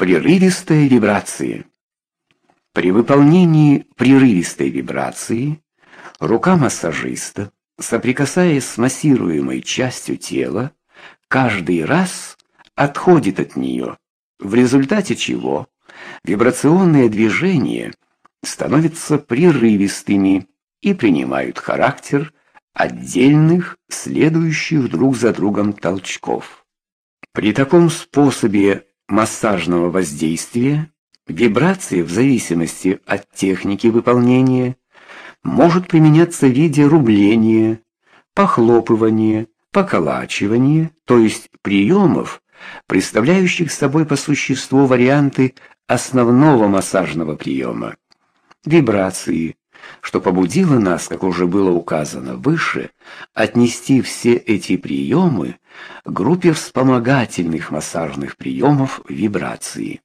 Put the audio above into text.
Прерывистая вибрация. При выполнении прерывистой вибрации рука массажиста, соприкасаясь с массируемой частью тела, каждый раз отходит от нее, в результате чего вибрационные движения становятся прерывистыми и принимают характер отдельных, следующих друг за другом толчков. При таком способе массажного воздействия вибрация в зависимости от техники выполнения может применяться в виде рубления, похлопывания, поколачивания, то есть приемов, представляющих собой по существу варианты основного массажного приема. Вибрации, что побудило нас, как уже было указано выше, отнести все эти приемы группе вспомогательных массажных приемов вибрации.